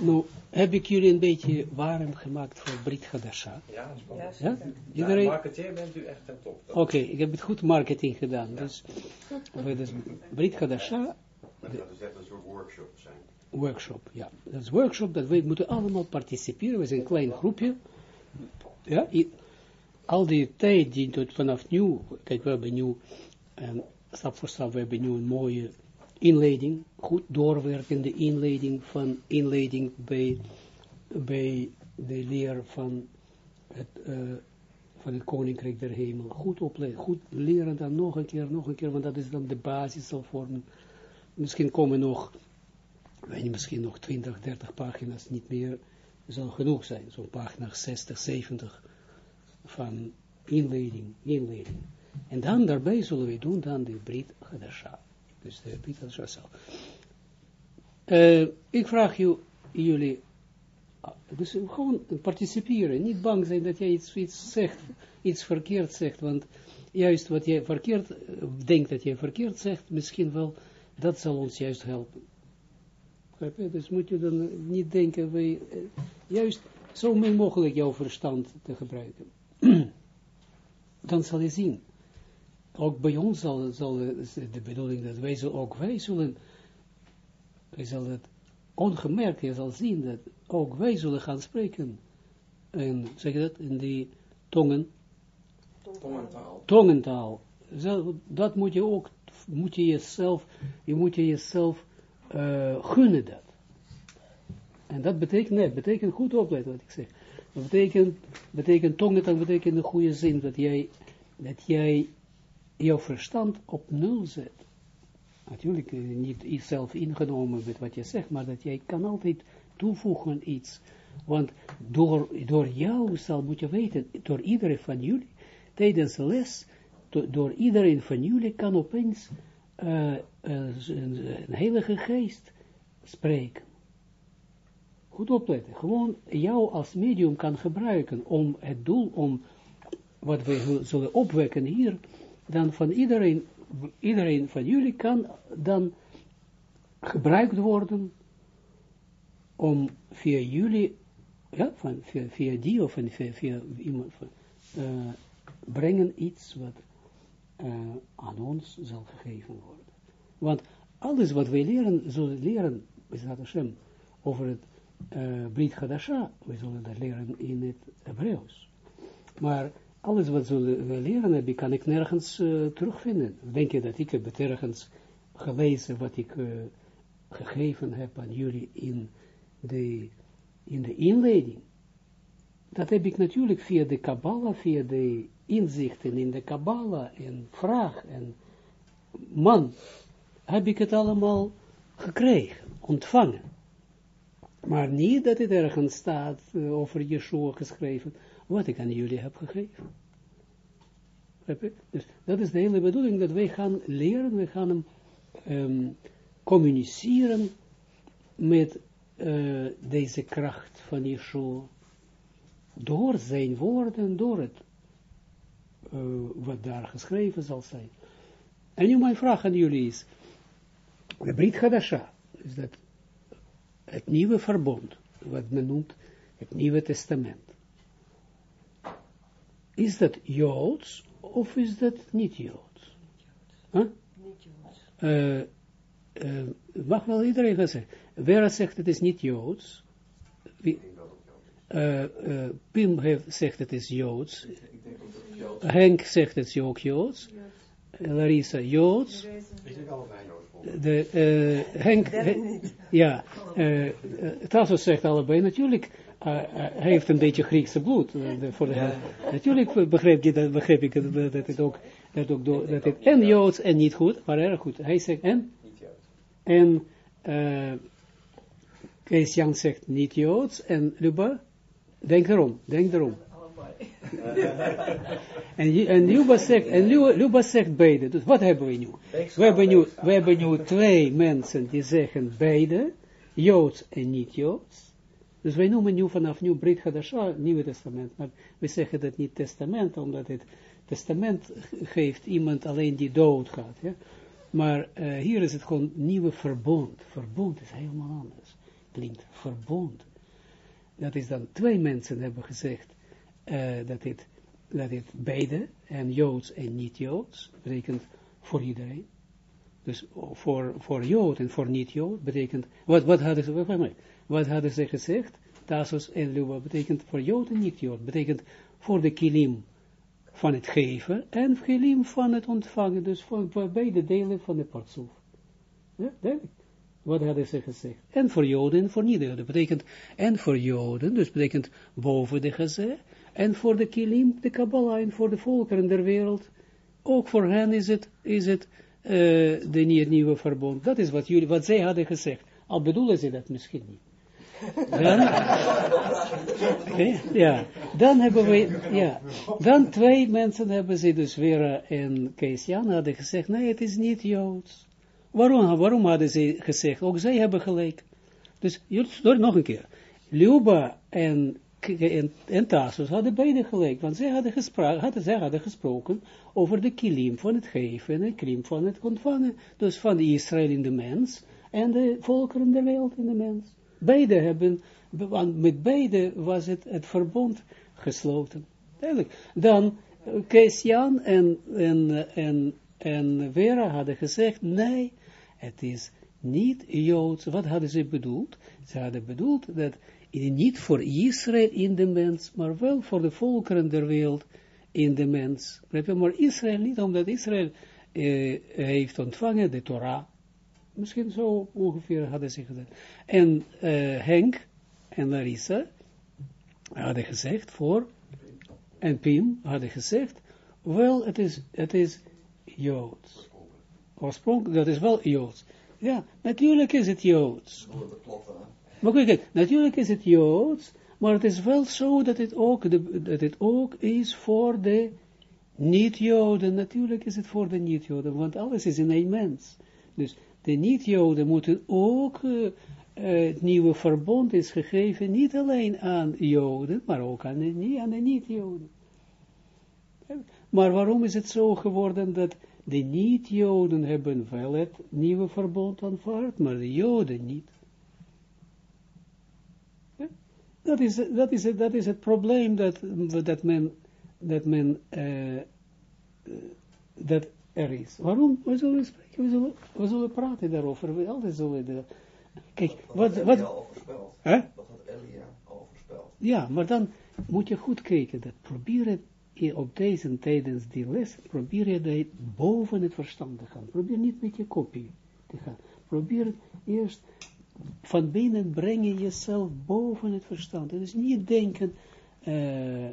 Nou, heb ik jullie een beetje warm gemaakt voor Brit Hadasha? Ja, dat is wel. Ja, Ja? Iedereen? Ja, marketeer bent u echt ten top. Oké, ik heb het goed marketing gedaan. Dus, we dus Brit Hadasha, Dat is echt een soort workshop zijn. workshop, ja. Dat is workshop, dat we moeten allemaal participeren. We zijn een klein groepje. Ja, al die tijd die tot vanaf nu, kijk, we hebben nu, en stap voor stap, we hebben nu een mooie inleiding, goed doorwerkende inleiding van inleiding bij, bij de leer van het, eh, van het Koninkrijk der Hemel. Goed opleiden, goed leren dan nog een keer, nog een keer, want dat is dan de basis zal vormen. Misschien komen nog, weet je, misschien nog 20, 30 pagina's niet meer, zal genoeg zijn. Zo'n pagina 60, 70 van inleiding, inleiding. En dan daarbij zullen we doen dan de Brit Hadasha. Dus de Brit Hadasha zelf. Eh, ik vraag ju- jullie, ah, dus gewoon participeren, niet bang zijn dat jij iets, zegt, iets verkeerd zegt, want juist wat jij verkeerd eh, denkt dat jij verkeerd zegt, misschien wel, dat zal ons juist helpen. Dus moet je dan niet denken, wij, eh, juist zo min mogelijk jouw verstand te gebruiken. dan zal je zien. Ook bij ons zal, zal de bedoeling dat wij zullen, ook wij zullen, wij zullen het ongemerkt, je zal zien dat ook wij zullen gaan spreken. En zeg je dat, in die tongen, Tongentaal. tongentaal. Dat moet je ook, moet je jezelf, je moet je jezelf eh, gunnen dat. En dat betekent, nee, betekent goed opletten wat ik zeg. Dat betekent, betekent tongentaal, betekent een goede zin, dat jij, dat jij jouw verstand op nul zet. Natuurlijk eh, niet zelf ingenomen met wat je zegt, maar dat jij kan altijd toevoegen iets. Want door, door jou zal, moet je weten, door iedereen van jullie, tijdens de les, do- door iedereen van jullie kan opeens een, een heilige geest spreken. Goed opletten. Gewoon jou als medium kan gebruiken om het doel, om wat we zullen opwekken hier, dan van iedereen, iedereen van jullie kan dan gebruikt worden om via jullie, ja, van, via, via die of van, via, via iemand, van, eh, brengen iets wat eh, aan ons zal gegeven worden. Want alles wat wij leren, zullen leren, Bezrat Hashem, over het uh, Brit Hadasha, we zullen dat leren in het Hebreeuws. Maar alles wat we leren hebben, kan ik nergens uh, terugvinden. Denk je dat ik heb het ergens gelezen wat ik uh, gegeven heb aan jullie in de, in de inleiding? Dat heb ik natuurlijk via de Kabbalah, via de inzichten in de Kabbalah en vraag en man, heb ik het allemaal gekregen, ontvangen. Maar niet dat het ergens staat uh, over Yeshua geschreven, wat ik aan jullie heb gegeven. Dus dat is de hele bedoeling, dat wij gaan leren, we gaan um, communiceren met uh, deze kracht van Yeshua, door zijn woorden, door het, uh, wat daar geschreven zal zijn. En nu mijn vraag aan jullie is, de Brit Hadasha, is dat het nieuwe verbond, wat men noemt het Nieuwe Testament. Is dat Joods of is dat niet Joods? Huh? Niet Joods. Uh, uh, mag wel iedereen gaan zeggen. Vera zegt het is niet Joods. Wie, uh, Pim heeft, zegt het is Joods. Henk zegt het is ook Joods. Larissa Joods. Ik denk allebei Joods. De, Henk, Hen, ja, Tasso zegt allebei natuurlijk. Uh, uh, hij heeft een beetje Griekse bloed. Uh, de, voor de. Natuurlijk begreep, je dat, begreep ik dat, dat het ook, dat ook do, dat het en Joods en niet goed, maar erg goed. Hij zegt en? Niet Joods. En Kees Jan zegt niet Joods en Luba, denk erom, denk erom. en, en Luba zegt, en Luba zegt beide. Dus wat hebben we nu? We hebben nu, we hebben nu twee mensen die zeggen beide, Joods en niet Joods. Dus wij noemen nu vanaf nu Brit Hadasha, Nieuwe Testament, maar we zeggen dat niet testament, omdat het testament geeft iemand alleen die dood gaat. Ja? Maar uh, hier is het gewoon nieuwe verbond. Verbond is helemaal anders. klinkt verbond. Dat is dan twee mensen hebben gezegd uh, dat dit dat dit beide, en Joods en niet-Joods, betekent voor iedereen. Dus voor, voor Jood en voor niet-Jood betekent, wat, wat, hadden ze, wat, hadden ze gezegd? Tasos en Luba betekent voor Jood en niet-Jood, betekent voor de kilim van het geven en kilim van het ontvangen, dus voor, beide delen van de partsoef. Ja. Wat hadden ze gezegd? En voor Joden en voor niet-Joden. Betekent, en voor Joden, dus betekent boven de gezegd, en voor de kilim, de Kabbalah, en voor de volkeren der wereld, ook voor hen is het, is het uh, de nieuwe verbond. Dat is wat, jullie, wat zij hadden gezegd. Al bedoelen ze dat misschien niet. Dan, ja, dan hebben we, ja, dan twee mensen hebben ze dus weer en Kees Jan hadden gezegd, nee, het is niet Joods. Waarom, waarom hadden ze gezegd? Ook zij hebben gelijk. Dus, nog een keer. Luba en en, en hadden beide gelijk, want zij hadden, hadden, zij hadden gesproken over de kilim van het geven en de kilim van het ontvangen, dus van Israël in de mens en de volkeren der wereld in de mens. Beide hebben, met beide was het, het verbond gesloten. Duidelijk. Dan, Kees Jan en, en, en, en Vera hadden gezegd, nee, het is niet Joods. Wat hadden ze bedoeld? Ze hadden bedoeld dat niet voor Israël in de mens, maar wel voor de volkeren der wereld in de mens. Maar Israël niet, omdat Israël eh, heeft ontvangen de Torah. Misschien zo ongeveer hadden ze gezegd. En uh, Henk en Larissa hadden gezegd voor, en Pim hadden gezegd, wel, het is, het is Joods. Oorspronkelijk, dat is wel Joods. Ja, natuurlijk is het Joods. Maar kijk, natuurlijk is het Joods, maar het is wel zo dat het ook, de, dat het ook is voor de niet-Joden. Natuurlijk is het voor de niet-Joden, want alles is in één mens. Dus de niet-Joden moeten ook, uh, het nieuwe verbond is gegeven, niet alleen aan Joden, maar ook aan de, niet-Joden. Maar waarom is het zo geworden dat de niet-Joden hebben wel het nieuwe verbond aanvaard, maar de Joden niet? Dat is, dat is, dat is het probleem dat, dat men, dat men, uh, dat er is. Waarom? We zullen spreken, we zullen, we zullen praten daarover. We altijd zullen de, kijk, wat, wat, wat, hè? Dat had Elia al voorspeld. Ja, maar dan moet je goed kijken, dat probeer het op deze tijdens die les, probeer je dat boven het verstand te gaan. Probeer niet met je kopie te gaan. Probeer eerst van binnen breng je jezelf boven het verstand. Dus niet denken, uh,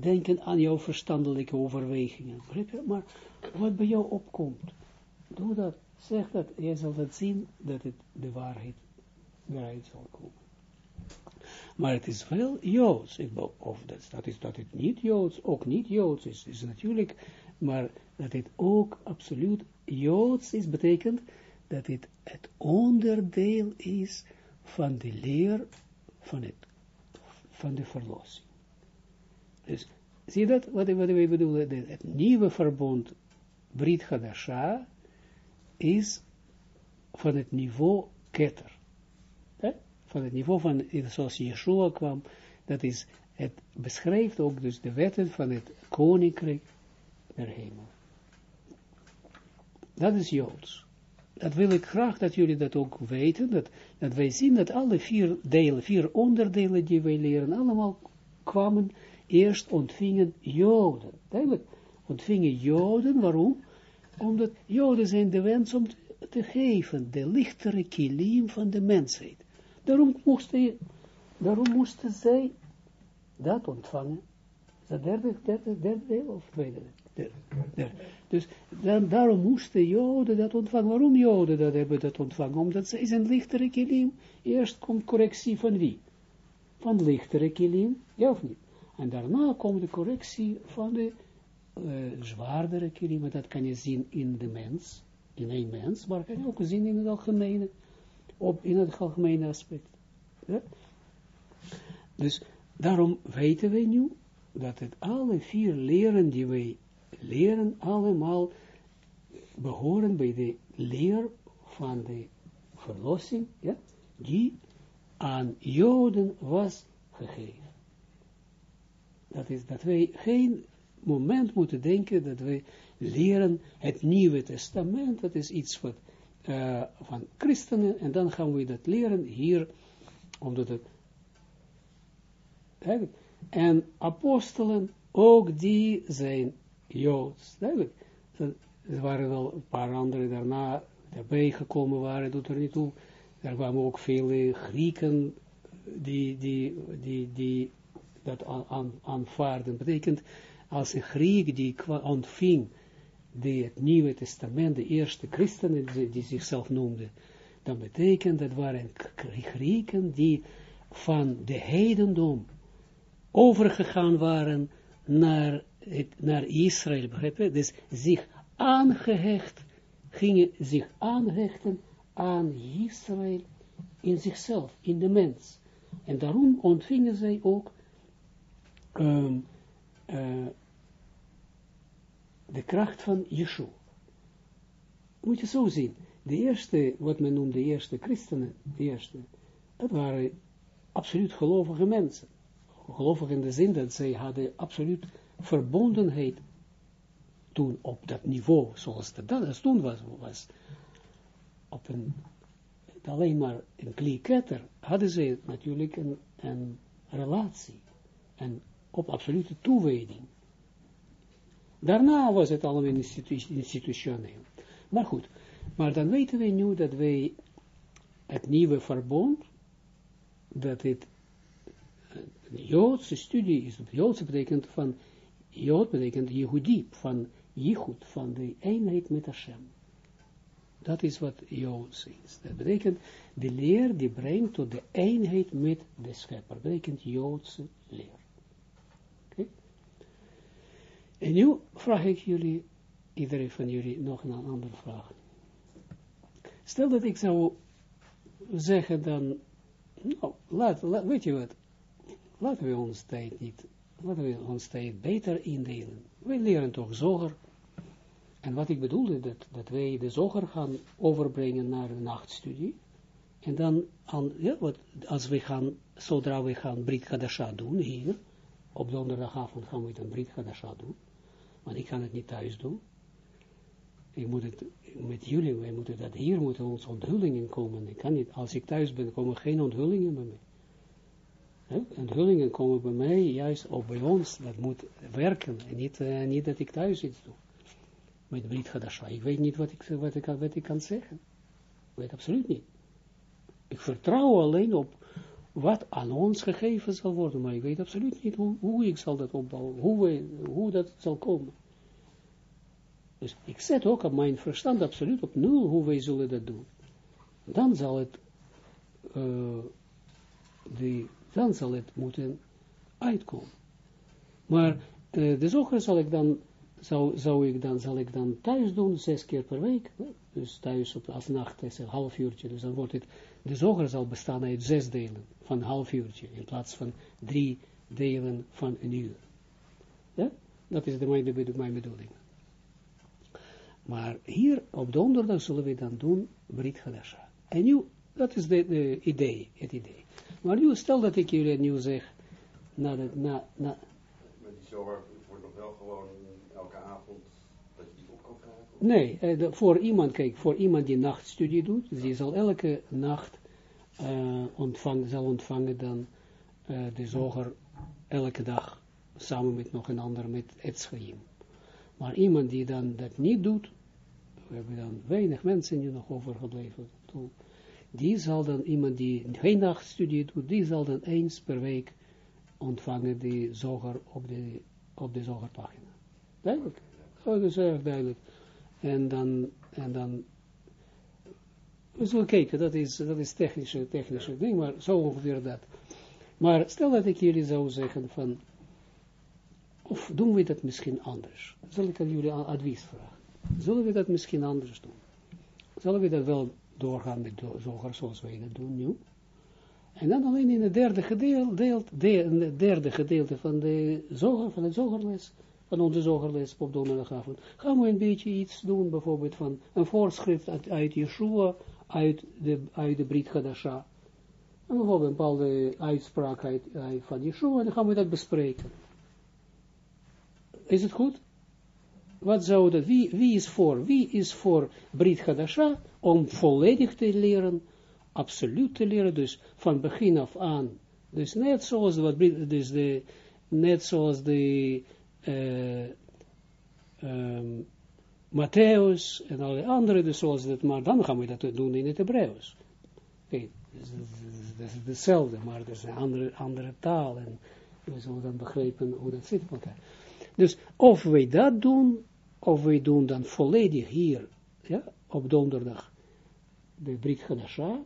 denken aan jouw verstandelijke overwegingen. Maar wat bij jou opkomt, doe dat, zeg dat, jij zal dat zien dat het de waarheid eruit zal komen. Maar het is wel Joods, of dat, dat is dat het niet Joods, ook niet Joods is, is natuurlijk, maar dat het ook absoluut Joods is, betekent dat het het onderdeel is van de leer van, het, van de verlossing. Dus, zie je dat, wat, wat wij bedoelen, het nieuwe verbond, Brit Hadasha, is van het niveau ketter. Van het niveau van, zoals Yeshua kwam, dat is, het beschrijft ook dus de wetten van het koninkrijk der hemel. Dat is Joods dat wil ik graag dat jullie dat ook weten, dat, dat wij zien dat alle vier delen, vier onderdelen die wij leren, allemaal kwamen, eerst ontvingen Joden. Duidelijk, ontvingen Joden, waarom? Omdat Joden zijn de wens om te, geven, de lichtere kilim van de mensheid. Daarom moesten, daarom moesten zij dat ontvangen. Is dat derde, derde, of tweede deel? Dus dan, daarom moesten Joden dat ontvangen. Waarom Joden dat hebben dat ontvangen? Omdat ze een lichtere kilim. Eerst komt correctie van wie? Van lichtere kilim, ja of niet? En daarna komt de correctie van de uh, zwaardere kilim. Dat kan je zien in de mens, in een mens, maar kan je ook zien in het algemene, op, in het algemene aspect. Dus daarom weten wij nu dat het alle vier leren die wij leren allemaal behoren bij de leer van de verlossing, ja, die aan Joden was gegeven. Dat is dat wij geen moment moeten denken dat wij leren het Nieuwe Testament, dat is iets wat, uh, van christenen, en dan gaan we dat leren hier, omdat het, en apostelen, ook die zijn Joods, duidelijk. Er waren wel een paar andere daarna erbij gekomen waren, doet er niet toe. Er kwamen ook vele Grieken die, die, die, die dat aan, aanvaarden. betekent, als een Griek die ontving die het Nieuwe Testament, de eerste christenen die, zichzelf noemden, dan betekent dat waren Grieken die van de heidendom overgegaan waren naar, naar Israël, begrijp je? Dus zich aangehecht, gingen zich aanhechten aan Israël in zichzelf, in de mens. En daarom ontvingen zij ook um, uh, de kracht van Yeshua. Moet je zo zien. De eerste, wat men noemt de eerste christenen, de eerste, dat waren absoluut gelovige mensen. Gelovig in de zin dat zij hadden absoluut verbondenheid toen op dat niveau, zoals dat, dat toen was, was op een, alleen maar een klieketter, hadden ze natuurlijk een, een relatie. En op absolute toewijding. Daarna was het allemaal institutioneel. Maar goed, maar dan weten we nu dat wij het nieuwe verbond, dat het een Joodse studie is, Joodse betekent van, Jood betekent Yehudi, van Yichud, van de eenheid met Hashem. Dat is wat Joods is. Dat betekent, de leer die brengt tot de eenheid met de schepper. Dat betekent Joodse leer. En nu vraag ik jullie, iedereen van jullie, nog een andere vraag. Stel dat ik zou zeggen dan, nou, laat, weet je wat, laten we ons tijd niet, laten we ons tijd beter indelen. We leren toch zoger. En wat ik bedoelde, dat, dat wij de zoger gaan overbrengen naar de nachtstudie. En dan, aan, ja, wat, als we gaan, zodra we gaan Brit Hadasha doen hier, op donderdagavond gaan we dan Brit Hadasha doen. Want ik kan het niet thuis doen. Ik moet het met jullie, wij moeten dat hier, moeten onze onthullingen komen. Ik kan niet, als ik thuis ben, komen geen onthullingen bij mij. Onthullingen komen bij mij, juist op bij ons, dat moet werken. En niet, uh, niet dat ik thuis iets doe. Met Brit Hadasha. Ik weet niet wat ik, wat, ik, wat ik kan zeggen. Ik weet absoluut niet. Ik vertrouw alleen op wat aan ons gegeven zal worden, maar ik weet absoluut niet hoe, hoe ik zal dat opbouwen, hoe, hoe dat zal komen. Dus ik zet ook op mijn verstand absoluut op nul hoe wij zullen dat doen. Dan zal het, die, dan zal het moeten uitkomen. Maar uh, de zoger zal ik dan, zou, zou ik dan, zal ik dan thuis doen, zes keer per week. Dus thuis op, als nacht is een half uurtje, dus dan wordt het, de zoger zal bestaan uit zes delen van een half uurtje, in plaats van drie delen van een uur. Ja, dat is de, mijn, de, mijn bedoeling. Maar hier op donderdag zullen we dan doen Brit Hadasha. En nu, dat is de, de idee, het idee. Maar nu, stel dat ik jullie nu zeg, na de, na, na, Met die zoger wordt nog wel gewoon elke avond dat je die op kan vragen? Nee, eh, voor iemand, kijk, voor iemand die nachtstudie doet, die zal elke nacht uh, ontvangen, zal ontvangen dan uh, de zoger elke dag samen met nog een ander met Etschaim. Maar iemand die dan dat niet doet, we hebben dan weinig mensen nu nog overgebleven, die zal dan, iemand die geen nachtstudie doet, die zal dan eens per week ontvangen die zoger op de, op de zogerpagina. Duidelijk? Dat is erg duidelijk. En dan, en dan we zullen kijken, dat is, dat is technische, technische ding, maar zo ongeveer dat. Maar stel dat ik jullie zou zeggen van, of doen we dat misschien anders? Zal ik aan jullie advies vragen? Zullen we dat misschien anders doen? Zullen we dat wel doorgaan met zoger zoals wij dat doen nu? En dan alleen in het derde gedeelte, de, derde gedeelte van de zoger, van het zogerles, van onze zogerles op donderdagavond, gaan we een beetje iets doen, bijvoorbeeld van een voorschrift uit, uit Yeshua, uit de, uit de Brit Hadasha. En bijvoorbeeld een bepaalde uitspraak uit, uit van Yeshua, en dan gaan we dat bespreken. Is het goed? Wat zou dat, wie, wie is voor, wie is voor Brit Hadasha om volledig te leren, absoluut te leren, dus van begin af aan. Dus net zoals wat, dus de, net zoals de uh, um, Matthäus en alle andere, dus zoals dat, maar dan gaan we dat doen in het Hebreeuws. Okay. Dat is hetzelfde, maar dat is een andere, andere taal en we dan begrijpen hoe dat zit. Dus of wij dat doen, of wij doen dan volledig hier, ja, op donderdag, de Brit Hadasha,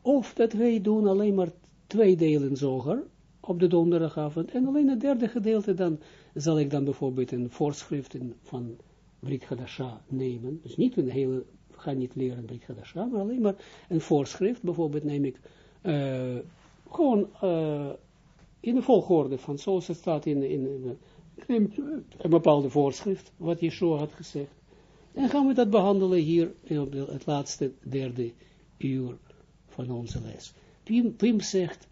of dat wij doen alleen maar twee delen zoger op de donderdagavond, en alleen het derde gedeelte, dan zal ik dan bijvoorbeeld een voorschrift van Brit Hadasha nemen, dus niet een hele, ga niet leren Brit Hadasha, maar alleen maar een voorschrift, bijvoorbeeld neem ik uh, gewoon uh, in de volgorde van zoals het staat in, in, in ik neem een bepaalde voorschrift, wat Yeshua had gezegd. En gaan we dat behandelen hier op het laatste derde uur van onze les. Pim, Pim zegt,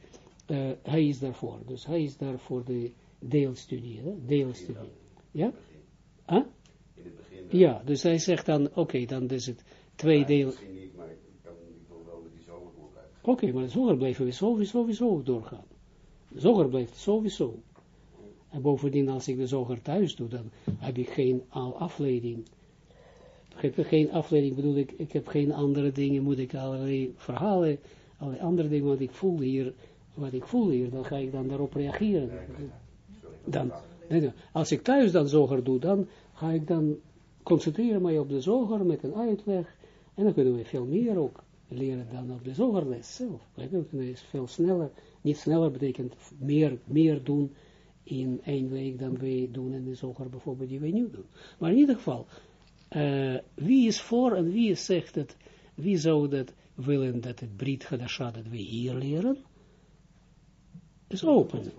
uh, hij is daarvoor. Dus hij is daar voor de deelstudie. Hè? deelstudie. Ja? Huh? In het begin. Ja, dus hij zegt dan, oké, okay, dan is het twee deel. Misschien niet, maar ik kan niet wel met die zomer Oké, okay, maar de zomer blijven we sowieso, sowieso doorgaan. De zomer blijft sowieso. En bovendien, als ik de zoger thuis doe, dan heb ik geen afleiding. Ik heb geen afleiding, bedoel ik, ik heb geen andere dingen, moet ik allerlei verhalen, allerlei andere dingen, wat ik voel hier, wat ik voel hier, dan ga ik dan daarop reageren. Dan, als ik thuis dan zoger doe, dan ga ik dan concentreren mij op de zoger met een uitleg, en dan kunnen we veel meer ook leren dan op de zogerles zelf. We kunnen veel sneller, niet sneller betekent meer, meer doen, in één week dan wij doen en de zoger bijvoorbeeld die wij nu doen. Maar in ieder geval, uh, wie is voor en wie zegt dat, wie zou dat willen dat het Brit Hadasha dat we hier leren, is open.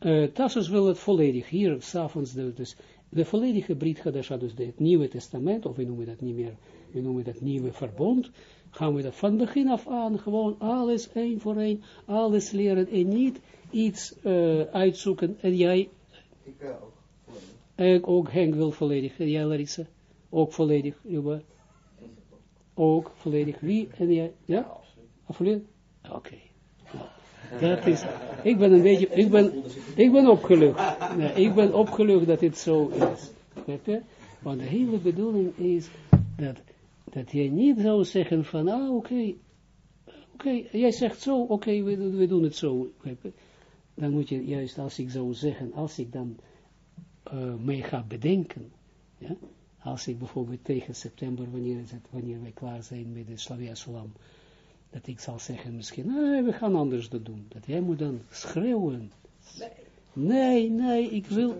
Uh, Tassus wil het volledig, hier s'avonds, dus de volledige Brit Hadasha, dus het Nieuwe Testament, of we noemen dat niet meer, we noemen dat Nieuwe Verbond, gaan we dat van begin af aan gewoon alles één voor één, alles leren en niet iets uh, uitzoeken. En jij? Ik uh, ook. Ik ook, Henk wil volledig. En jij Larissa? Ook volledig, Juba? Ook volledig. Wie? En jij? Ja? Absoluut. Oké. Okay. Nou, dat is, ik ben een beetje, ik ben, ik ben opgelucht. Nee, ik ben opgelucht dat het zo is. Want de hele bedoeling is dat, dat jij niet zou zeggen van, ah oké, oké, jij zegt zo, oké, we, we, doen het zo dan moet je juist, als ik zou zeggen, als ik dan uh, mee ga bedenken, ja, als ik bijvoorbeeld tegen september, wanneer, het, wanneer wij klaar zijn met de Slavia Solam, dat ik zal zeggen misschien, nee, we gaan anders dat doen. Dat jij moet dan schreeuwen. Nee, nee, ik wil...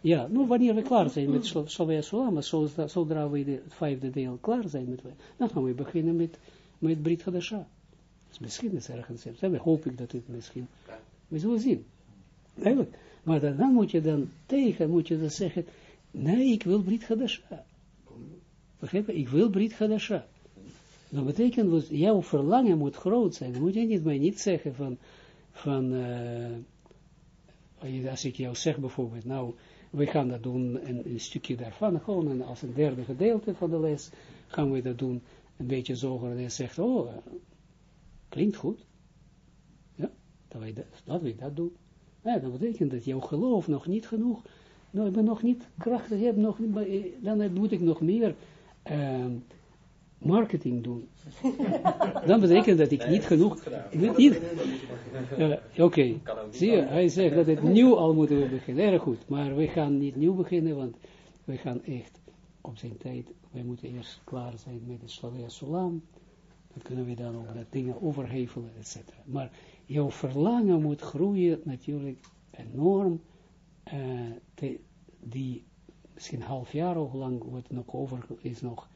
Ja, nou, wanneer we klaar zijn met Slavia Solam, zodra we de, vijfde deel klaar zijn met, dan gaan we beginnen met, met Brit Hadasha. Dus misschien is ergens, dan hoop ik dat het misschien we zullen zien. Eigenlijk. Maar dan, dan, moet je dan tegen, moet je dan zeggen, nee, ik wil Brit Hadasha. Begrijp je? Ik wil Brit Hadasha. Dat betekent, dat jouw verlangen moet groot zijn. Dan moet je niet, mij niet zeggen van, van als ik jou zeg bijvoorbeeld, nou, we gaan dat doen, een, een stukje daarvan, gewoon als een derde gedeelte van de les, gaan we dat doen, een beetje zo, en je zegt, oh, klinkt goed dat wij dat, dat, wij dat doen. Ja, dat betekent dat jouw geloof nog niet genoeg, nou, ik ben nog niet krachtig, heb nog, dan moet ik nog meer marketing doen. dan betekent dat ik niet genoeg, niet, uh, oké, okay. zie je, hij zegt dat het nieuw al moeten we beginnen, erg goed, maar we gaan niet nieuw beginnen, want we gaan echt op zijn tijd, wij moeten eerst klaar zijn met de Slavia Solam, dan kunnen we dan ook dat dingen overhevelen, et cetera. Maar jouw verlangen moet groeien natuurlijk enorm, uh, te, die misschien half jaar of lang wordt nog over, is nog,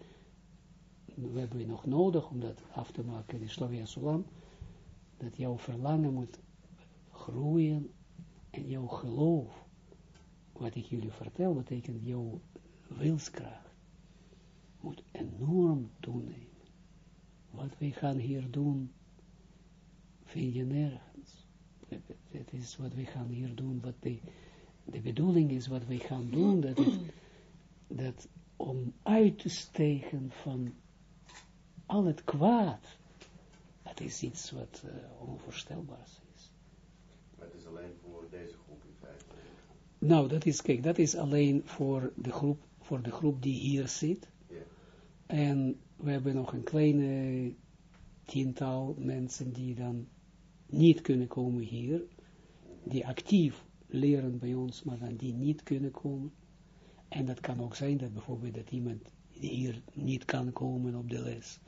we hebben nog nodig om dat af te maken, die Slavia Solam, dat jouw verlangen moet groeien en jouw geloof, wat ik jullie vertel, betekent jouw wilskracht, moet enorm toenemen. Wat wij gaan hier doen, vind je nergens. Het is wat we gaan hier doen, wat de, de bedoeling is, wat we gaan doen, dat, is, dat om uit te stegen van al het kwaad, dat is iets wat uh, onvoorstelbaars is. Maar het is alleen voor deze groep in feite. Nou, dat is, kijk, dat is alleen voor de groep, voor de groep die hier zit. En we hebben nog een kleine tiental mensen die dan niet kunnen komen hier, die actief leren bij ons, maar dan die niet kunnen komen. En dat kan ook zijn dat bijvoorbeeld dat iemand hier niet kan komen op de les.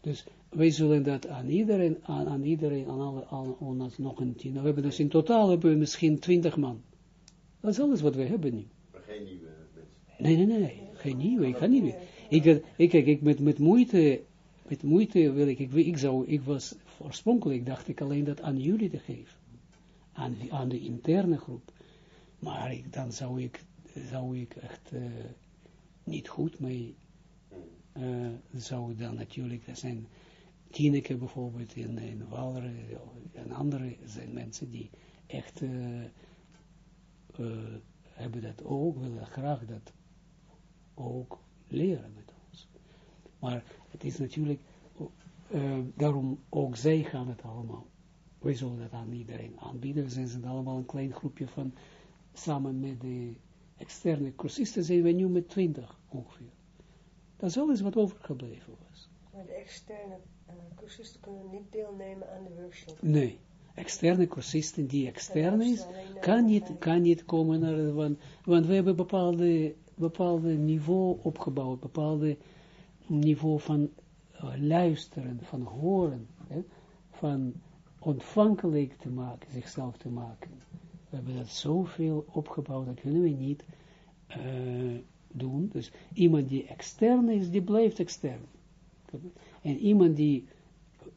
Dus wij zullen dat aan iedereen, aan, aan iedereen, aan alle, aan, ons nog een tien. We hebben dus in totaal hebben we misschien twintig man. Dat is alles wat we hebben nu. Maar geen nieuwe mensen. Nee, nee, nee, geen nieuwe, ik ga niet meer. Ik, ik, ik, ik met, met moeite, met moeite wil ik, ik, ik zou, ik was, oorspronkelijk dacht ik alleen dat aan jullie te geven. Aan, aan de interne groep. Maar ik, dan zou ik, zou ik echt uh, niet goed mee, uh, zou dan natuurlijk, er zijn Tineke bijvoorbeeld in, in Walre en andere zijn mensen die echt uh, hebben dat ook, willen graag dat ook leren met ons. Maar het is natuurlijk, daarom ook zij gaan het allemaal. Wij zullen dat aan iedereen aanbieden. We zijn allemaal een klein groepje van, samen met de externe cursisten zijn we nu met twintig ongeveer. Dat is alles wat overgebleven was. Maar de externe uh, cursisten kunnen niet deelnemen aan de workshop? Nee. Externe cursisten die extern is, kan niet, kan niet komen naar, want, want we hebben bepaalde, bepaalde niveau opgebouwd, bepaalde niveau van uh, luisteren, van horen, hè, van ontvankelijk te maken, zichzelf te maken. We hebben dat zoveel opgebouwd, dat kunnen we niet uh, doen. Dus iemand die extern is, die blijft extern. En iemand die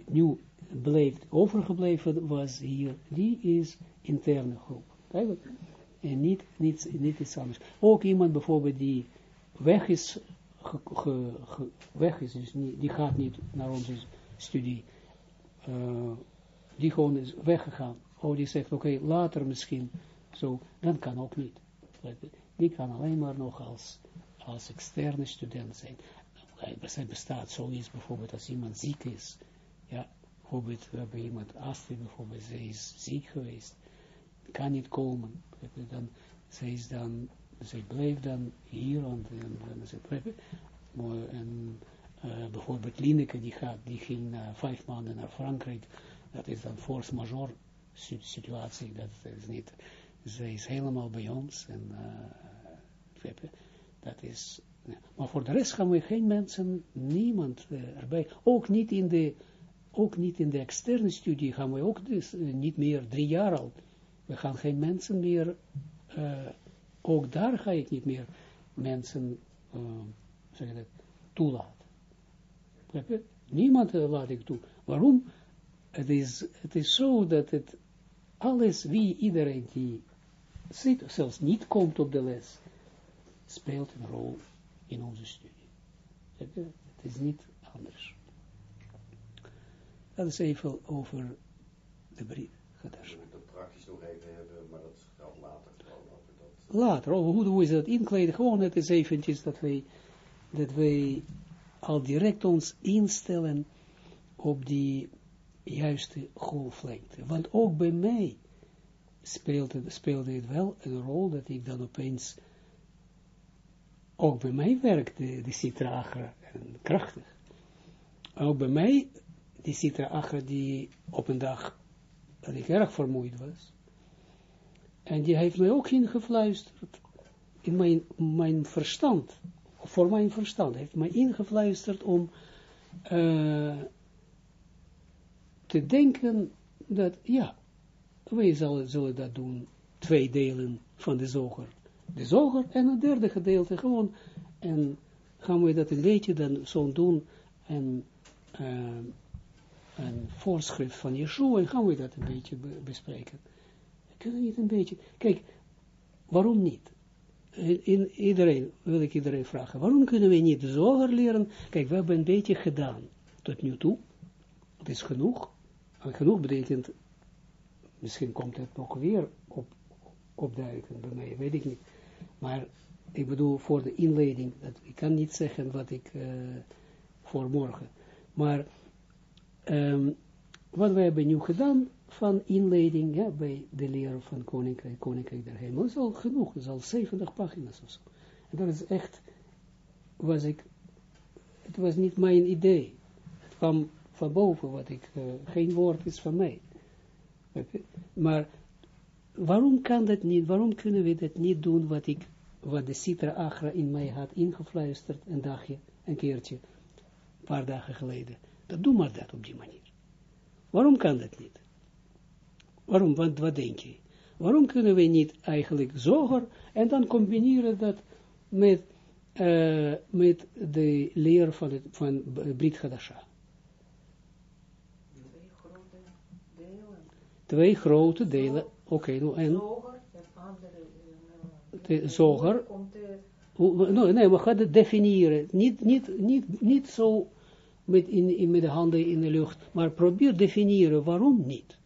nu blijft overgebleven was hier, die is interne groep. En niet, niet, niet iets anders. Ook iemand bijvoorbeeld die weg is, ge, weg is, dus die gaat niet naar onze studie, uh, die gewoon is weggegaan. Of die zegt, oké, later misschien, zo, dan kan ook niet. Die kan alleen maar nog als, als externe student zijn. Er bestaat zoiets bijvoorbeeld als iemand ziek is, ja, bijvoorbeeld, we hebben iemand, Astrid bijvoorbeeld, zij is ziek geweest, kan niet komen, dan, zij is dan, zij bleef dan hier, en, uh, bijvoorbeeld Lineke, die, gaat, die ging vijf maanden naar Frankrijk, dat is dan force majeure situatie, dat is niet, zij is helemaal bij ons, en uh, dat is, maar voor de rest gaan we geen mensen, niemand erbij, ook niet in de ook niet in de externe studie gaan we ook dus uh, niet meer drie jaar al. We gaan geen mensen meer, ook daar ga ik niet meer mensen, zeg toelaten. Niemand laat ik toe. Waarom? Het is, het is zo dat het alles, wie iedereen die zit, zelfs niet komt op de les, speelt een rol in onze studie. Het is niet anders. Dat is even over de brief. Moeten het praktisch nog even hebben, maar dat gaat later. Over dat. Later, over hoe, hoe is dat inkleden? Gewoon, het is eventjes dat wij, dat wij al direct ons instellen op die juiste golflengte. Want ook bij mij speelde, het wel een rol dat ik dan opeens, ook bij mij werkte de citra en krachtig. Ook bij mij die Sitra Achra die op een dag, dat ik erg vermoeid was. En die heeft mij ook ingefluisterd, in mijn, mijn verstand, voor mijn verstand, heeft mij ingefluisterd om uh, te denken dat, ja, wij zullen, zullen dat doen, twee delen van de zoger. De zoger en een derde gedeelte gewoon, en gaan we dat een beetje dan zo doen, en uh, een voorschrift van Yeshua en gaan we dat een beetje be bespreken. We kunnen niet een beetje, kijk, waarom niet? Iedereen, wil ik iedereen vragen, waarom kunnen we niet zoger leren? Kijk, we hebben een beetje gedaan tot nu toe, het is genoeg, genoeg betekent, misschien komt het nog weer op, opduiken bij mij, weet ik niet. Maar ik bedoel voor de inleiding, dat, ik kan niet zeggen wat ik uh, voor morgen. Maar um, wat wij hebben nu gedaan van inleiding bij de leer van Koninkrijk, Koninkrijk der Hemel, is al genoeg, is al 70 pagina's of zo. En dat is echt, was ik, het was niet mijn idee. Het kwam van boven, wat ik, uh, geen woord is van mij. Maar waarom kan dat niet, waarom kunnen we dat niet doen wat ik, wat de Sitra Agra in mij had ingefluisterd, een dagje, een keertje, een paar dagen geleden. Dat doe maar dat op die manier. Waarom kan dat niet? Waarom, wat, wat denk je? Waarom kunnen we niet eigenlijk zoger en dan combineren dat met, uh, met de leer van, het, van Brit Hadasha? Twee grote delen. Oké, okay, nou en? Het de zoger. Komt de, no, nee, we gaan het definiëren. Niet, niet, niet, niet zo met, in, in, met de handen in de lucht, maar probeer definiëren waarom niet.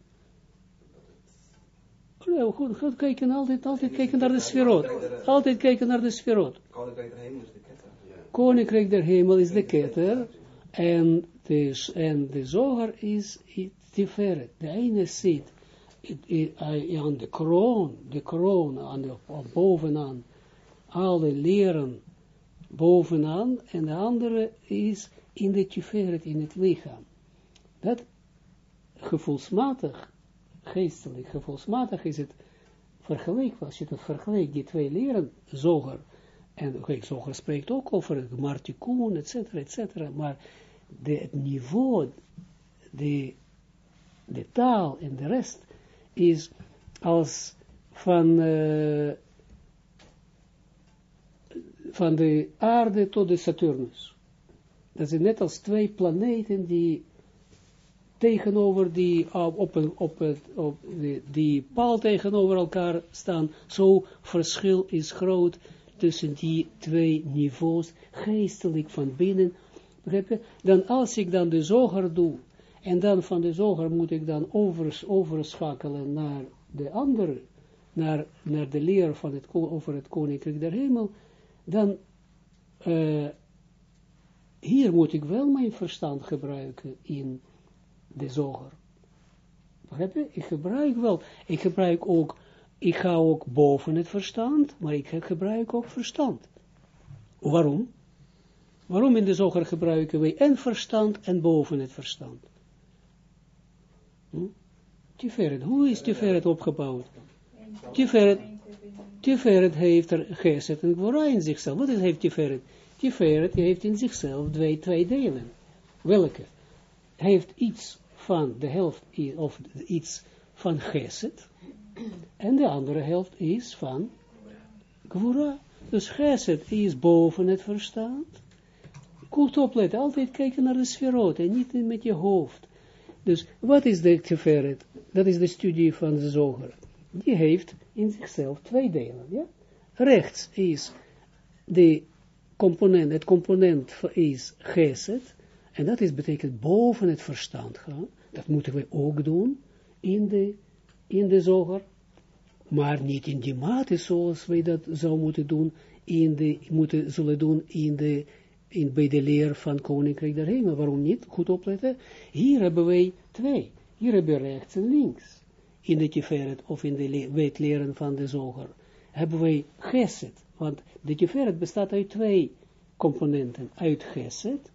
Ja, goed, goed kijken, altijd, altijd kijken naar de sferot. Altijd kijken naar de sferot. Koninkrijk der Hemel is de ketter. Koninkrijk der Hemel is de ketter. En de, en de zoger is Tiferet. De ene zit aan de kroon, de kroon, aan bovenaan. Alle leren bovenaan. En de andere is in de Tiferet, in het lichaam. Dat gevoelsmatig geestelijk, gevoelsmatig is het vergelijkbaar, als je het vergelijkt, die twee leren, zoger, en kijk, zoger spreekt ook over martikoen, et cetera, et cetera, maar de, het niveau, de, de taal en de rest is als van, uh, van de aarde tot de Saturnus. Dat zijn net als twee planeten die tegenover die, op, een, op, het, op die, paal tegenover elkaar staan, zo verschil is groot tussen die twee niveaus, geestelijk van binnen? Dan als ik dan de zoger doe, en dan van de zoger moet ik dan overs, overschakelen naar de andere, naar, naar de leer van het, over het koninkrijk der hemel, dan uh, hier moet ik wel mijn verstand gebruiken in de zoger. Begrijp je? Ik gebruik wel, ik gebruik ook, ik ga ook boven het verstand, maar ik gebruik ook verstand. Waarom? Waarom in de zoger gebruiken wij en verstand en boven het verstand? Hm? Tiferet, hoe is Tiferet opgebouwd? Tiferet, Tiferet heeft er gezet en Gwora in zichzelf. Wat heeft Tiferet? Tiferet heeft in zichzelf twee, twee delen. Welke? Heeft iets van de helft of iets van Geset, en de andere helft is van Gwura. Dus Geset is boven het verstand. Goed opletten, altijd kijken naar de sferot en niet met je hoofd. Dus wat is de Tiferet? Dat is de studie van de zoger. Die heeft in zichzelf twee delen. Ja? Rechts is de component, het component is Geset, en dat is betekent boven het verstand gaan. Dat moeten we ook doen in de, in de zoger. Maar niet in die mate zoals wij dat zou moeten doen, in de, moeten zullen doen in de, in, bij de leer van Koninkrijk der Hemel. Waarom niet? Goed opletten. Hier hebben wij twee. Hier hebben we rechts en links. In de Tiferet of in de le leren van de zoger. Hebben wij geset. Want de Tiferet bestaat uit twee componenten. Uit geset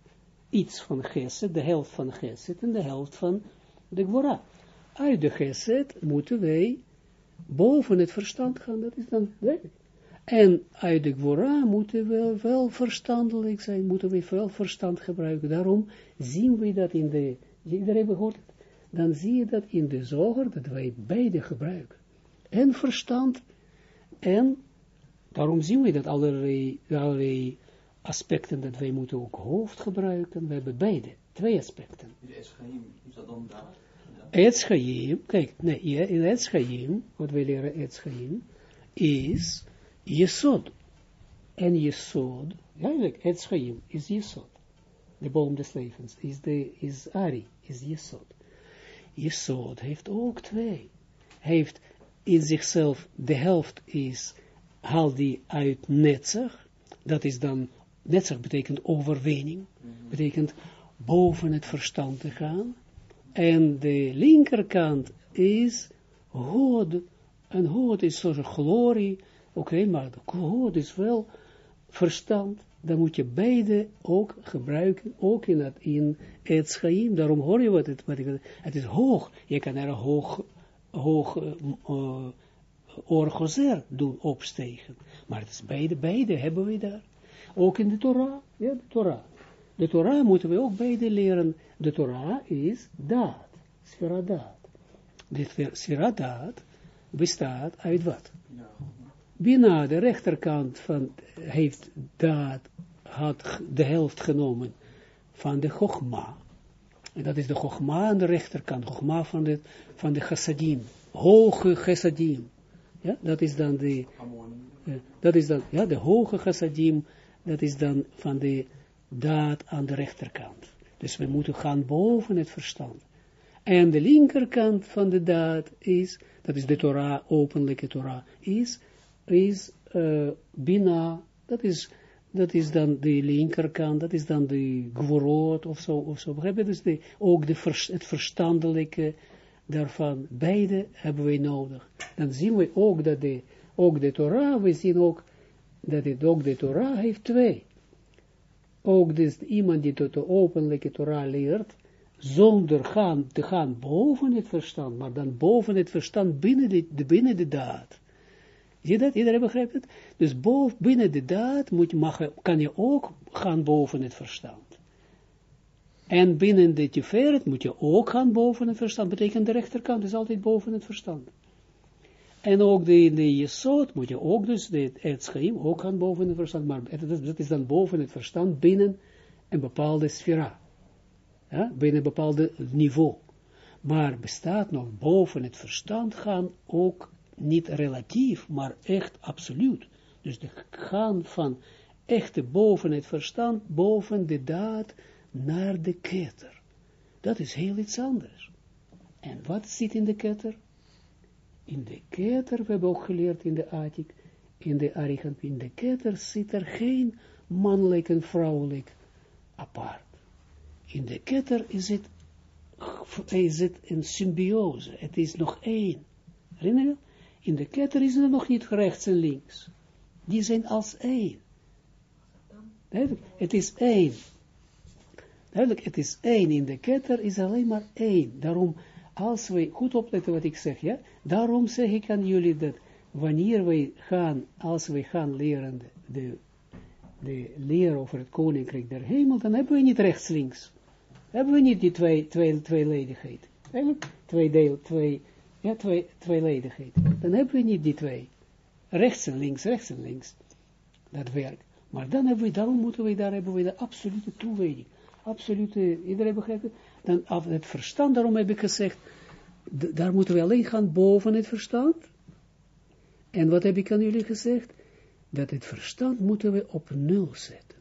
iets van Geset, de helft van Geset en de helft van de Gwora. Uit de Geset moeten wij boven het verstand gaan, dat is dan. En uit de Gwora moeten we wel verstandelijk zijn, moeten we wel verstand gebruiken. Daarom zien we dat in de, iedereen behoort het, dan zie je dat in de zoger, dat wij beide gebruiken. En verstand, en daarom zien we dat allerlei, allerlei aspecten dat wij moeten ook hoofd gebruiken. We hebben beide, twee aspecten. Eschaim, is dat dan daar? Kijk, nee, in wat wij leren Etschaim, is Jesod. En Jesod, eigenlijk Etschaim is Jesod. De boom des levens is, de, is Ari, is Jesod. Jesod heeft ook twee. Heeft in zichzelf, de helft is, haal die uit netzig, dat is dan, netzig betekent overwinning, betekent boven het verstand te gaan, en de linkerkant is God, en God is zoals een glorie, oké, maar God is wel verstand, dan moet je beide ook gebruiken, ook in het, in het daarom hoor je wat het, wat ik, het is hoog, je kan er hoog, hoog uh, uh, orgozer doen opstegen, maar het is beide, beide hebben we daar, ook in de Torah, ja, de Torah, de Torah moeten we ook beide leren, de Torah is daad, sfera daad, de sfera bestaat uit wat? Bina, de rechterkant van, heeft daad, had de helft genomen van de Chogma. En dat is de Chogma aan de rechterkant, Chogma van de, van de Chassadim, hoge Chassadim. Ja, dat is dan de, uh, dat is dan, ja, de hoge Chassadim, dat is dan van de daad aan de rechterkant. Dus we moeten gaan boven het verstand. En de linkerkant van de daad is, dat is de Torah, openlijke Torah, is, is uh, Bina, dat is, dat is dan de linkerkant, dat is dan de gvorot of zo, of zo. Begrijp? Dus de, ook de het verstandelijke daarvan, beide hebben we nodig. Dan zien we ook dat de, ook de Torah, we zien ook dat het ook de Torah heeft twee. Ook dus iemand die tot de openlijke Torah leert, zonder gaan, te gaan boven het verstand, maar dan boven het verstand binnen de binnen de daad. Zie je dat? Iedereen begrijpt het? Dus boven, binnen de daad moet, mag, kan je ook gaan boven het verstand. En binnen de tiferet moet je ook gaan boven het verstand. Betekent de rechterkant is altijd boven het verstand. En ook de, de jesot moet je ook dus, het schaim, ook gaan boven het verstand. Maar dat, dat is dan boven het verstand binnen een bepaalde sfera. Ja, binnen een bepaalde niveau. Maar bestaat nog boven het verstand gaan ook niet relatief, maar echt absoluut. Dus de gaan van echte boven het verstand, boven de daad, naar de ketter. Dat is heel iets anders. En wat zit in de ketter? In de ketter, we hebben ook geleerd in de Atik, in de Arichan, in de ketter zit er geen mannelijk en vrouwelijk apart. In de ketter is het, is het een symbiose, het is nog één. Herinner je? In de ketter is er nog niet rechts en links. Die zijn als één. Het is één. Duidelijk, het is één. In de ketter is alleen maar één. Daarom, als we goed opletten wat ik zeg, ja, daarom zeg ik aan jullie dat wanneer wij gaan, als we gaan leren de, de, de leer over het koninkrijk der hemel, dan hebben we niet rechts-links. Hebben we niet die twee, twee, tweeledigheid. Twee deel, twee, ja, twee, tweeledigheid. Dan hebben we niet die twee. Rechts en links, rechts en links. Dat werkt. Maar dan hebben we, daarom moeten we, daar hebben we de absolute toewijding. Absolute, iedereen begrijpt het? Dan af het verstand, daarom heb ik gezegd, daar moeten we alleen gaan boven het verstand. En wat heb ik aan jullie gezegd? Dat het verstand moeten we op nul zetten.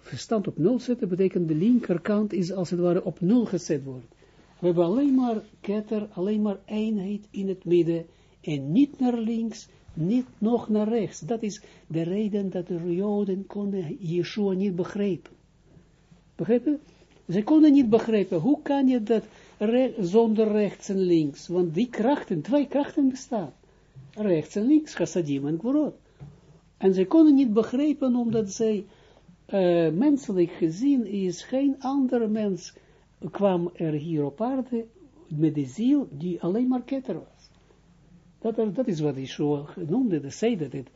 Verstand op nul zetten betekent de linkerkant is als het ware op nul gezet wordt. We hebben alleen maar ketter, alleen maar eenheid in het midden en niet naar links, niet nog naar rechts. Dat is de reden dat de Joden konden Yeshua niet begrijpen. Begrijp je? Ze konden niet begrijpen, hoe kan je dat zonder rechts en links? Want die krachten, twee krachten bestaan. Rechts en links, chassadim en gvorot. En ze konden niet begrijpen, omdat zij, uh, menselijk gezien, is geen andere mens kwam er hier op aarde met de ziel die alleen maar ketter was. Dat, dat is wat Yeshua noemde, de zei dat, het,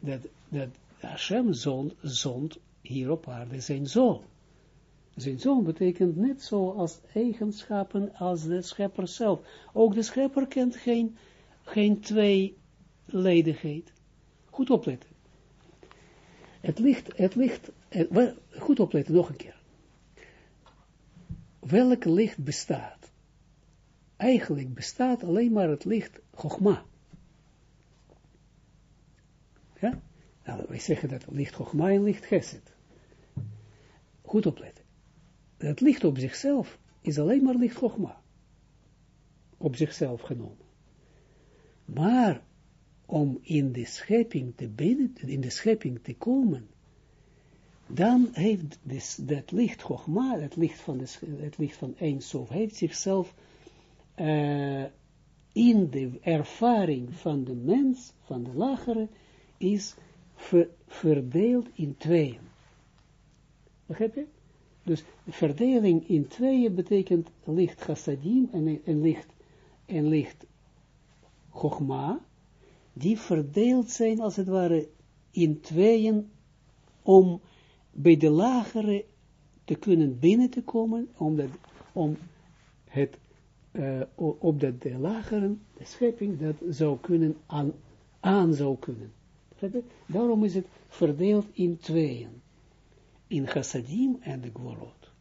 dat, dat Hashem zond, zond hier op aarde zijn zoon. Zijn zoon betekent net zo als eigenschappen als de schepper zelf. Ook de schepper kent geen, geen tweeledigheid. Goed opletten. Het licht, het licht, het, goed opletten, nog een keer. Welk licht bestaat? Eigenlijk bestaat alleen maar het licht Chogma. Ja? Nou, wij zeggen dat licht Chogma en licht Geset. Goed opletten het licht op zichzelf is alleen maar licht Chogma. op zichzelf genomen. Maar om in de schepping te binnen, in de schepping te komen, dan heeft dus dat licht Chogma, het licht van, de, het licht van heeft zichzelf uh, in de ervaring van de mens, van de lagere, is ver, verdeeld in tweeën. Begrijp je? Dus verdeling in tweeën betekent licht chassadim en, en licht, en licht chogma, die verdeeld zijn als het ware in tweeën om bij de lagere te kunnen binnen te komen, omdat, om het, uh, de lagere, de schepping, dat zou kunnen, aan, aan zou kunnen. Daarom is het verdeeld in tweeën. In chassadim en de gworot.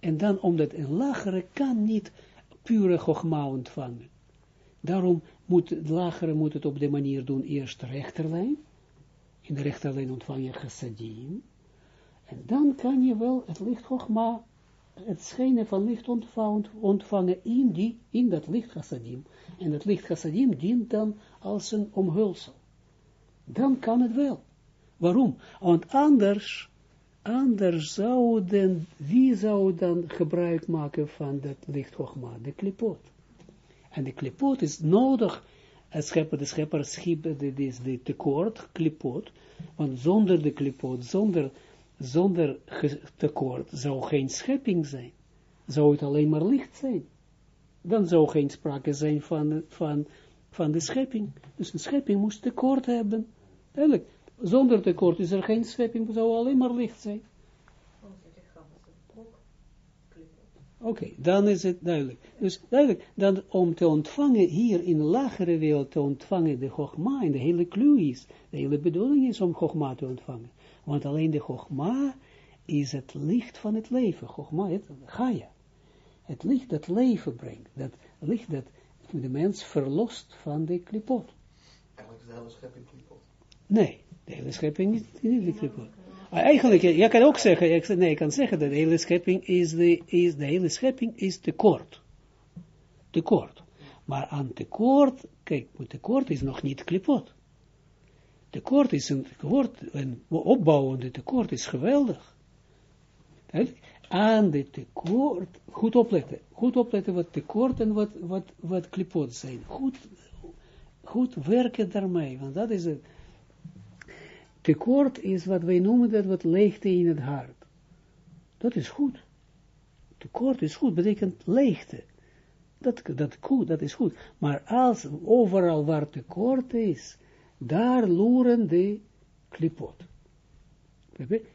En dan, omdat een lagere kan niet pure chogma ontvangen. Daarom moet de lagere moet het op de manier doen, eerst rechterlijn. In de rechterlijn ontvang je chassadim. En dan kan je wel het licht Chogma, het schijnen van licht ontvangen in, die, in dat licht chassadim. En dat licht chassadim dient dan als een omhulsel. Dan kan het wel. Waarom? Want anders, anders zouden, wie zou dan gebruik maken van dat licht Chogma? De klipot. En de klipot is nodig, schepper, de schepper schiep, dit is de tekort, klipot, want zonder de klipot, zonder zonder tekort zou geen schepping zijn. Zou het alleen maar licht zijn. Dan zou geen sprake zijn van, van, van de schepping. Dus een schepping moest tekort hebben. Eigenlijk, zonder tekort is er geen schepping, zou alleen maar licht zijn. Oké, dan is het duidelijk. Dus duidelijk, dan om te ontvangen hier in de lagere wereld te ontvangen de Chogma, en de hele clue is, de hele bedoeling is om Chogma te ontvangen. Want alleen de Chogma is het licht van het leven. Chogma, het Gaia. Het licht dat leven brengt. Dat licht dat de mens verlost van de klipot. Eigenlijk is de hele schepping klipot. Nee, de hele schepping is niet de klipot. Eigenlijk, je kan ook zeggen, nee, ik kan zeggen dat de hele schepping is, de, is de hele schepping is tekort. Tekort. Maar aan tekort, kijk, tekort is nog niet klipot tekort is een tekort, een opbouwende tekort is geweldig. Aan de tekort, goed opletten, goed opletten wat tekort en wat, wat, wat klipot zijn. Goed, goed werken daarmee, want dat is het. Tekort is wat wij noemen dat wat leegte in het hart. Dat is goed. Tekort is goed, betekent leegte. Dat, dat, dat is goed. Maar als overal waar tekort is, daar loeren de klipot.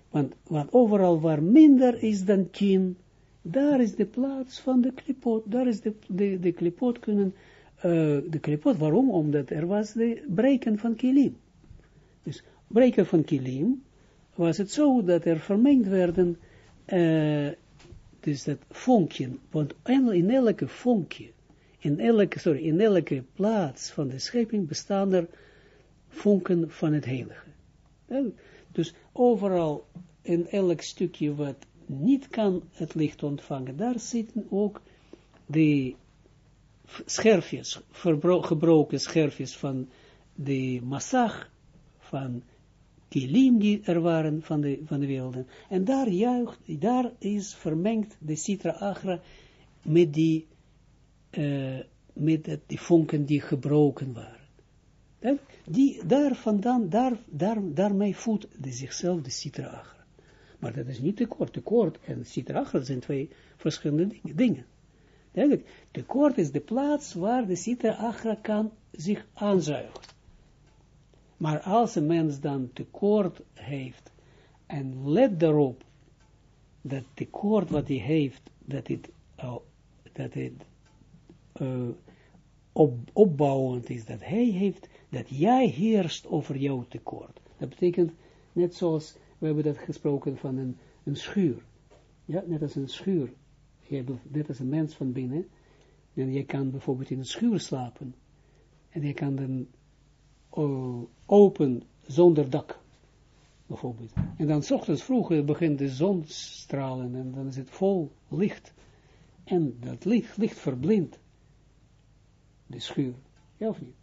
Want, want overal waar minder is dan tien, daar is de plaats van de klipot, daar is de, de, de klipot kunnen, uh, de klipot, waarom? Omdat er was de breken van kilim. Dus breken van kilim was het zo dat er vermengd werden, uh, dus dat vonkje, want in elke vonkje, in elke, sorry, in elke plaats van de schepping bestaan er vonken van het heilige. Dus overal in elk stukje wat niet kan het licht ontvangen, daar zitten ook de scherfjes, gebroken scherfjes van de massag, van kilim die er waren van de, van de werelden. En daar juicht, daar is vermengd de citra agra met die, uh, met die vonken die gebroken waren die, daar vandaan, daar, daar, daarmee voedt de zichzelf de citra Maar dat is niet tekort. Tekort en citra zijn twee verschillende dingen. Duidelijk, tekort is de plaats waar de citra kan zich aanzuigen. Maar als een mens dan tekort heeft en let daarop dat tekort wat hij heeft, dat het, uh, dat het uh, op, opbouwend is, dat hij heeft dat jij heerst over jouw tekort. Dat betekent, net zoals, we hebben dat gesproken van een, een schuur. Ja, net als een schuur. Hebt, net als een mens van binnen. En je kan bijvoorbeeld in een schuur slapen. En je kan dan uh, open zonder dak. Bijvoorbeeld. En dan s ochtends vroeg begint de zon stralen en dan is het vol licht. En dat licht, licht verblindt de schuur. Ja of niet?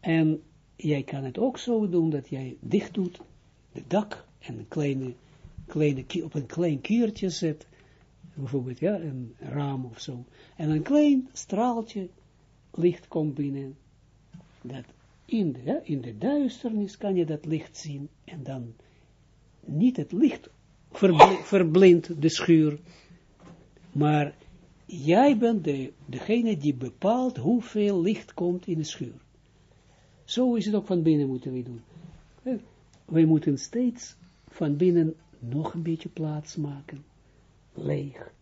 En jij kan het ook zo doen dat jij dicht doet, de dak, en een kleine, kleine, op een klein kiertje zet, bijvoorbeeld, ja, een raam of zo, en een klein straaltje licht komt binnen, dat in de, ja, in de duisternis kan je dat licht zien, en dan niet het licht verbli- verblindt de schuur, maar jij bent de, degene die bepaalt hoeveel licht komt in de schuur. Zo is het ook van binnen moeten we doen. Wij moeten steeds van binnen nog een beetje plaats maken. Leeg.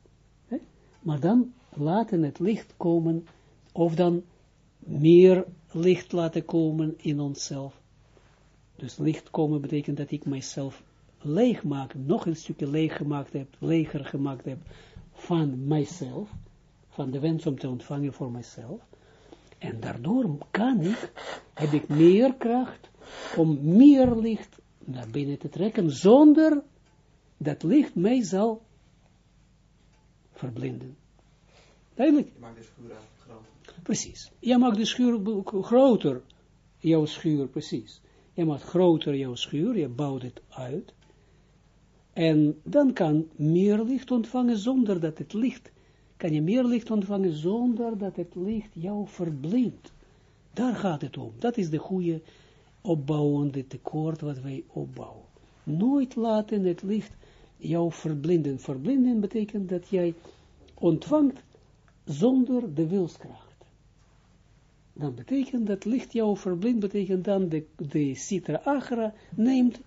Maar dan laten het licht komen, of dan meer licht laten komen in onszelf. Dus licht komen betekent dat ik mijzelf leeg maak, nog een stukje leeg gemaakt heb, leger gemaakt heb van mijzelf, van de wens om te ontvangen voor mijzelf. En daardoor kan ik, heb ik meer kracht om meer licht naar binnen te trekken, zonder dat licht mij zal verblinden. Duidelijk? Je maakt de schuur groot. Precies. Je maakt de schuur groter, jouw schuur, precies. Je maakt groter jouw schuur, je bouwt het uit. En dan kan meer licht ontvangen zonder dat het licht, kan je meer licht ontvangen zonder dat het licht jou verblindt. Daar gaat het om. Dat is de goede opbouwende tekort wat wij opbouwen. Nooit laten het licht jou verblinden. Verblinden betekent dat jij ontvangt zonder de wilskracht. Dan betekent dat licht jou verblindt, betekent dan de, de Sitra Agra neemt,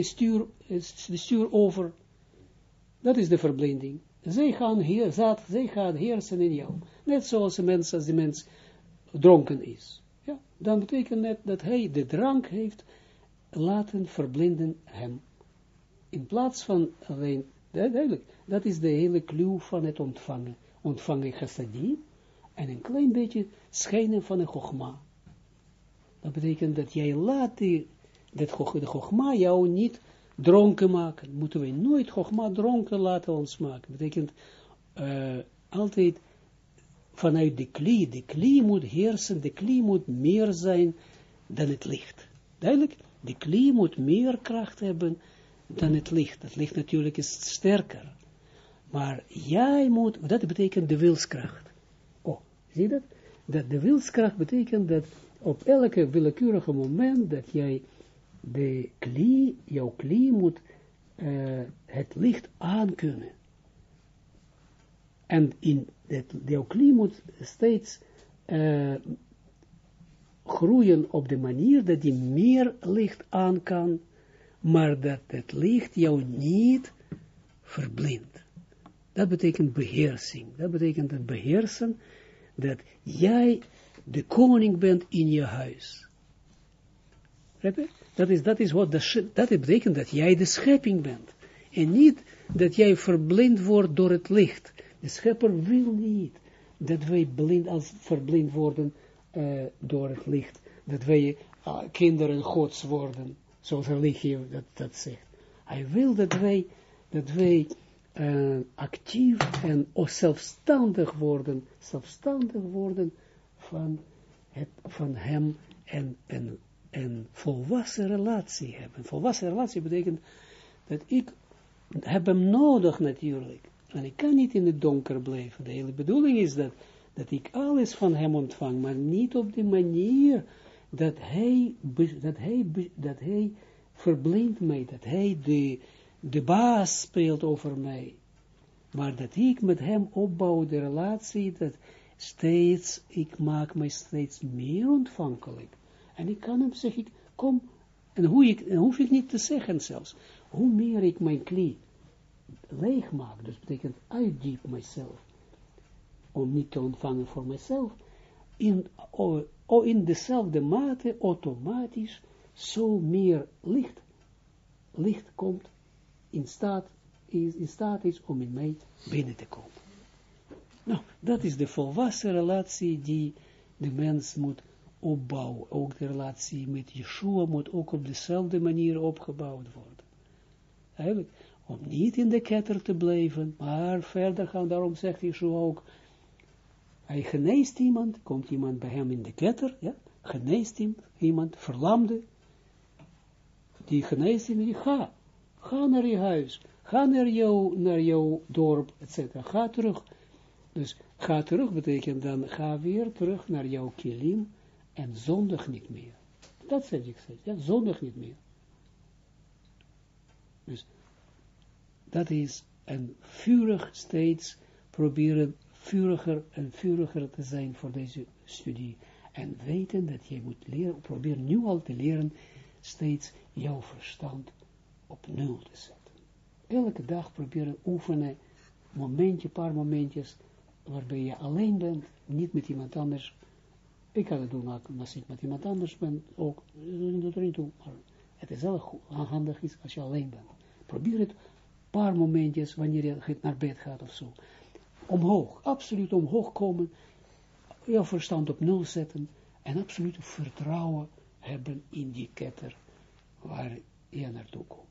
stuur, eh, de stuur over. Dat is de verblinding. Zij gaan, heer, zaad, zij gaan heersen in jou. Net zoals een mens, als de mens dronken is. Ja, dan betekent het dat hij de drank heeft laten verblinden hem. In plaats van alleen, duidelijk, dat is de hele clue van het ontvangen. Ontvangen chassadie en een klein beetje schijnen van een chogma. Dat betekent dat jij laat die, dat de chogma jou niet dronken maken. Moeten we nooit chogma dronken laten ons maken. Betekent eh, altijd vanuit de klie. De klie moet heersen, de klie moet meer zijn dan het licht. Duidelijk, de klie moet meer kracht hebben dan het licht. Het licht natuurlijk is sterker. Maar jij moet, dat betekent de wilskracht. Oh, zie je dat? Dat de wilskracht betekent dat op elke willekeurige moment dat jij de klie, jouw klie moet eh, het licht aankunnen. En in het, jouw klie moet steeds eh, groeien op de manier dat die meer licht aan kan, maar dat het licht jou niet verblindt. Dat betekent beheersing. Dat betekent het beheersen dat jij de koning bent in je huis. Dat is, dat is wat de, dat betekent dat jij de schepping bent. En niet dat jij verblind wordt door het licht. De schepper wil niet dat wij blind als verblind worden eh, door het licht. Dat wij ah, kinderen gods worden, zoals religie dat, dat zegt. Hij wil dat wij, dat wij eh, actief en zelfstandig worden, zelfstandig worden van, het, van hem en een, een volwassen relatie hebben. Volwassen relatie betekent dat ik heb hem nodig natuurlijk. En ik kan niet in het donker blijven. De hele bedoeling is dat, dat ik alles van hem ontvang, maar niet op de manier dat hij, dat hij, dat hij verblindt mij, dat hij de, de baas speelt over mij. Maar dat ik met hem opbouw de relatie, dat steeds, ik maak mij steeds meer ontvankelijk. En ik kan hem zeggen, kom, en hoe ik, en hoef ik niet te zeggen zelfs, hoe meer ik mijn klie leeg maak, dus betekent uitdiep mijzelf, om niet te ontvangen voor mijzelf, in, o, o, in dezelfde mate automatisch zo meer licht, licht komt, in staat, is, in staat is om in mij binnen te komen. Nou, dat is de volwassen relatie die de mens moet opbouwen. Ook de relatie met Yeshua moet ook op dezelfde manier opgebouwd worden. Eigenlijk, om niet in de ketter te blijven, maar verder gaan, daarom zegt Yeshua ook, Hij geneest iemand, komt iemand bij hem in de ketter, ja, geneest iemand, verlamde, die geneest hem, die ga, ga naar je huis, ga naar jouw, naar jouw dorp, etc. Ga terug. Dus ga terug betekent dan, ga weer terug naar jouw kilim en zondig niet meer. Dat zeg ik steeds, ja, zondig niet meer. Dus dat is een vurig steeds proberen vuriger en vuriger te zijn voor deze studie. En weten dat je moet leren, probeer nu al te leren, steeds jouw verstand op nul te zetten. Elke dag proberen oefenen, momentje, paar momentjes, waarbij je alleen bent, niet met iemand anders. Ik kan het doen als ik met iemand anders ben, ook, dat er niet toe, maar het is wel goed, handig is als je alleen bent. Probeer het paar momentjes, wanneer je naar bed gaat of zo. Omhoog, absoluut omhoog komen, jouw verstand op nul zetten, en absoluut vertrouwen hebben in die ketter waar je naartoe komt.